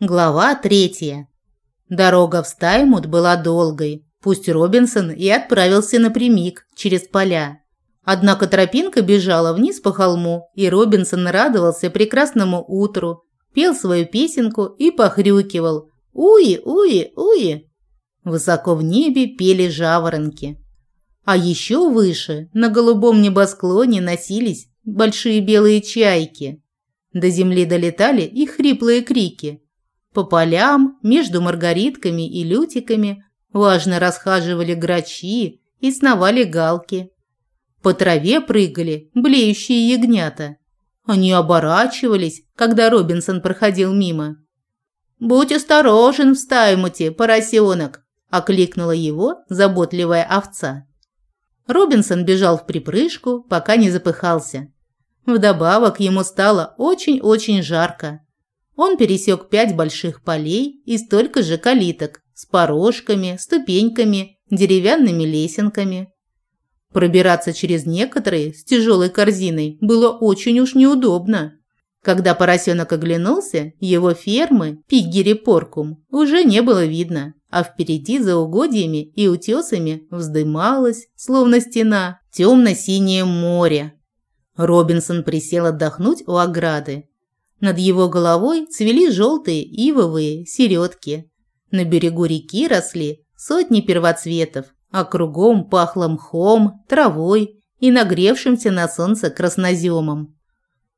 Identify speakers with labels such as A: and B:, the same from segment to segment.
A: Глава третья. Дорога в Стаймут была долгой, пусть Робинсон и отправился напрямик через поля. Однако тропинка бежала вниз по холму, и Робинсон радовался прекрасному утру, пел свою песенку и похрюкивал «Уи, уи, уи!». Высоко в небе пели жаворонки. А еще выше, на голубом небосклоне, носились большие белые чайки. До земли долетали их хриплые крики – по полям между маргаритками и лютиками важно расхаживали грачи и сновали галки. По траве прыгали блеющие ягнята. Они оборачивались, когда Робинсон проходил мимо. «Будь осторожен в стаймуте, поросенок!» – окликнула его заботливая овца. Робинсон бежал в припрыжку, пока не запыхался. Вдобавок ему стало очень-очень жарко. Он пересек пять больших полей и столько же калиток с порожками, ступеньками, деревянными лесенками. Пробираться через некоторые с тяжелой корзиной было очень уж неудобно. Когда поросенок оглянулся, его фермы, Пиггери Поркум, уже не было видно, а впереди за угодьями и утесами вздымалось, словно стена, темно-синее море. Робинсон присел отдохнуть у ограды над его головой цвели желтые ивовые середки. На берегу реки росли сотни первоцветов, а кругом пахло мхом, травой и нагревшимся на солнце красноземом.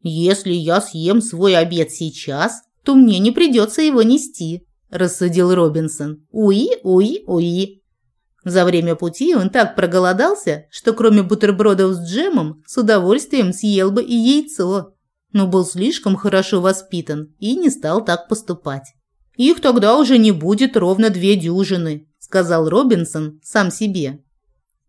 A: «Если я съем свой обед сейчас, то мне не придется его нести», – рассудил Робинсон. «Уи, уи, уи». За время пути он так проголодался, что кроме бутербродов с джемом с удовольствием съел бы и яйцо но был слишком хорошо воспитан и не стал так поступать. «Их тогда уже не будет ровно две дюжины», – сказал Робинсон сам себе.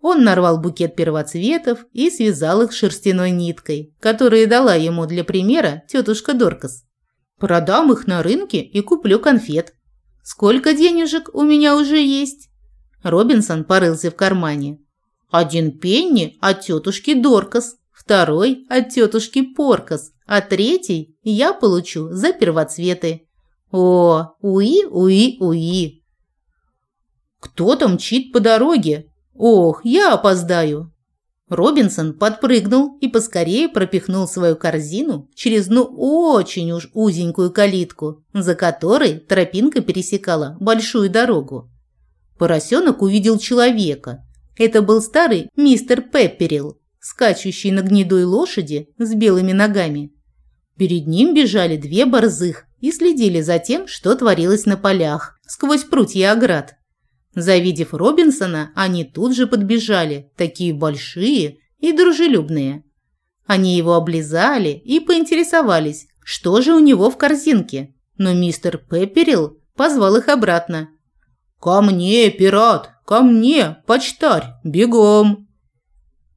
A: Он нарвал букет первоцветов и связал их шерстяной ниткой, которую дала ему для примера тетушка Доркас. «Продам их на рынке и куплю конфет. Сколько денежек у меня уже есть?» Робинсон порылся в кармане. «Один пенни от тетушки Доркас, второй от тетушки Поркас, а третий я получу за первоцветы. О, уи, уи, уи. Кто-то мчит по дороге. Ох, я опоздаю. Робинсон подпрыгнул и поскорее пропихнул свою корзину через ну очень уж узенькую калитку, за которой тропинка пересекала большую дорогу. Поросенок увидел человека. Это был старый мистер Пепперил, скачущий на гнедой лошади с белыми ногами. Перед ним бежали две борзых и следили за тем, что творилось на полях, сквозь прутья оград. Завидев Робинсона, они тут же подбежали, такие большие и дружелюбные. Они его облизали и поинтересовались, что же у него в корзинке. Но мистер Пепперил позвал их обратно. «Ко мне, пират! Ко мне, почтарь! Бегом!»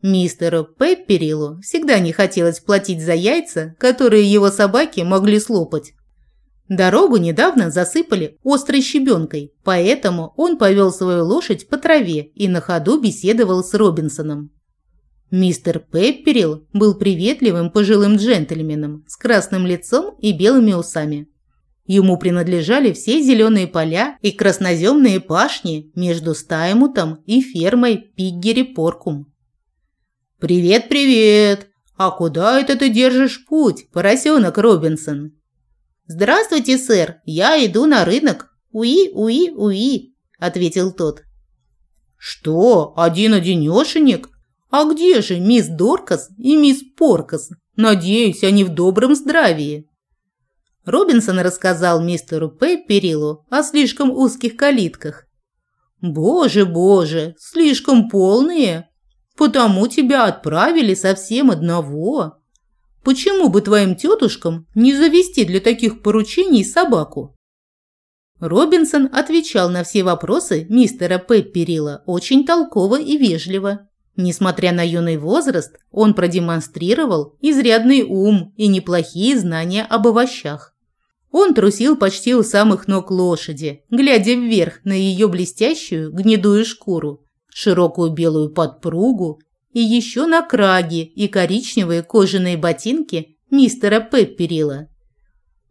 A: Мистеру Пепперилу всегда не хотелось платить за яйца, которые его собаки могли слопать. Дорогу недавно засыпали острой щебенкой, поэтому он повел свою лошадь по траве и на ходу беседовал с Робинсоном. Мистер Пепперил был приветливым пожилым джентльменом с красным лицом и белыми усами. Ему принадлежали все зеленые поля и красноземные пашни между Стаймутом и фермой Пиггери Поркум. «Привет, привет! А куда это ты держишь путь, поросенок Робинсон?» «Здравствуйте, сэр, я иду на рынок. Уи, уи, уи», – ответил тот. «Что, один-одинешенек? А где же мисс Доркас и мисс Поркас? Надеюсь, они в добром здравии». Робинсон рассказал мистеру Пепперилу о слишком узких калитках. «Боже, боже, слишком полные!» Потому тебя отправили совсем одного. Почему бы твоим тетушкам не завести для таких поручений собаку? Робинсон отвечал на все вопросы мистера Пепперила очень толково и вежливо. Несмотря на юный возраст, он продемонстрировал изрядный ум и неплохие знания об овощах. Он трусил почти у самых ног лошади, глядя вверх на ее блестящую гнедую шкуру широкую белую подпругу и еще на краге и коричневые кожаные ботинки мистера Пепперила.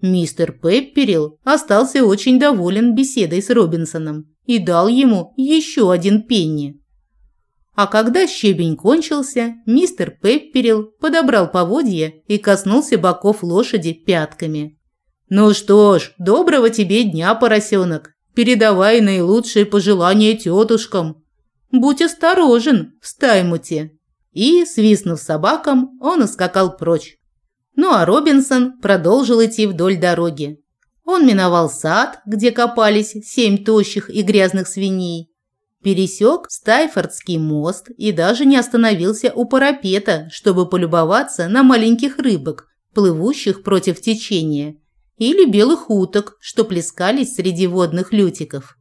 A: Мистер Пепперил остался очень доволен беседой с Робинсоном и дал ему еще один пенни. А когда щебень кончился, мистер Пепперил подобрал поводья и коснулся боков лошади пятками. «Ну что ж, доброго тебе дня, поросенок. Передавай наилучшие пожелания тетушкам. Будь осторожен в Стаймуте». И, свистнув собакам, он ускакал прочь. Ну а Робинсон продолжил идти вдоль дороги. Он миновал сад, где копались семь тощих и грязных свиней, пересек Стайфордский мост и даже не остановился у парапета, чтобы полюбоваться на маленьких рыбок, плывущих против течения, или белых уток, что плескались среди водных лютиков.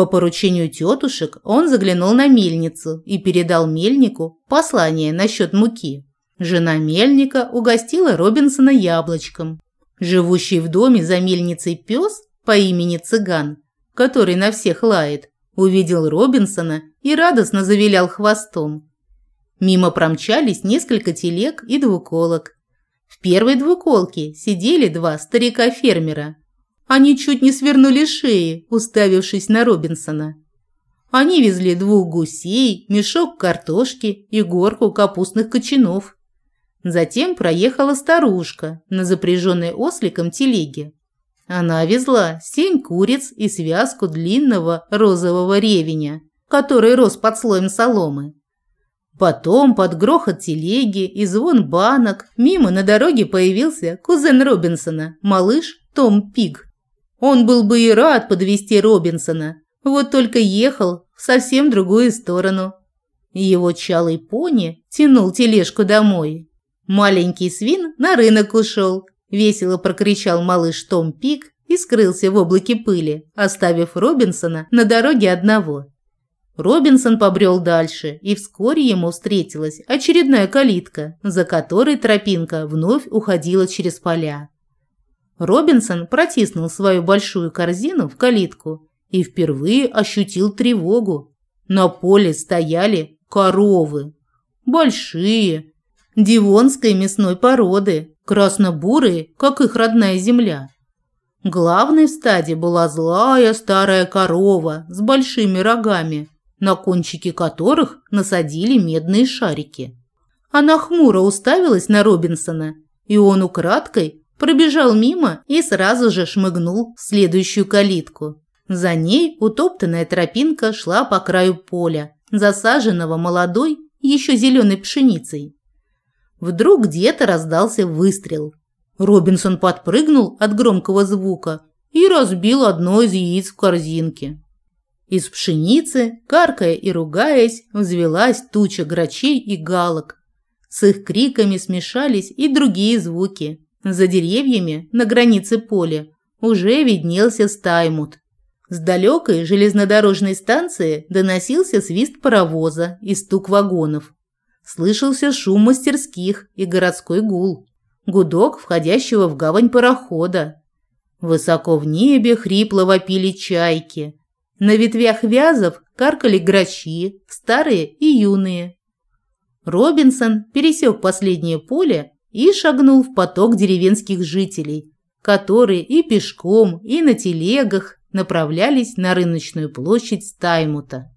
A: По поручению тетушек он заглянул на мельницу и передал мельнику послание насчет муки. Жена мельника угостила Робинсона яблочком. Живущий в доме за мельницей пес по имени Цыган, который на всех лает, увидел Робинсона и радостно завилял хвостом. Мимо промчались несколько телег и двуколок. В первой двуколке сидели два старика-фермера. Они чуть не свернули шеи, уставившись на Робинсона. Они везли двух гусей, мешок картошки и горку капустных кочанов. Затем проехала старушка на запряженной осликом телеге. Она везла семь куриц и связку длинного розового ревеня, который рос под слоем соломы. Потом под грохот телеги и звон банок мимо на дороге появился кузен Робинсона, малыш Том Пиг. Он был бы и рад подвести Робинсона, вот только ехал в совсем другую сторону. Его чалый пони тянул тележку домой. Маленький свин на рынок ушел, весело прокричал малыш Том Пик и скрылся в облаке пыли, оставив Робинсона на дороге одного. Робинсон побрел дальше, и вскоре ему встретилась очередная калитка, за которой тропинка вновь уходила через поля. Робинсон протиснул свою большую корзину в калитку и впервые ощутил тревогу. На поле стояли коровы. Большие, дивонской мясной породы, красно-бурые, как их родная земля. Главной в стаде была злая старая корова с большими рогами, на кончики которых насадили медные шарики. Она хмуро уставилась на Робинсона, и он украдкой пробежал мимо и сразу же шмыгнул в следующую калитку. За ней утоптанная тропинка шла по краю поля, засаженного молодой, еще зеленой пшеницей. Вдруг где-то раздался выстрел. Робинсон подпрыгнул от громкого звука и разбил одно из яиц в корзинке. Из пшеницы, каркая и ругаясь, взвелась туча грачей и галок. С их криками смешались и другие звуки. За деревьями, на границе поля, уже виднелся стаймут. С далекой железнодорожной станции доносился свист паровоза и стук вагонов. Слышался шум мастерских и городской гул. Гудок входящего в гавань парохода. Высоко в небе хрипло вопили чайки. На ветвях вязов каркали грачи, старые и юные. Робинсон пересек последнее поле и шагнул в поток деревенских жителей, которые и пешком, и на телегах направлялись на рыночную площадь Стаймута.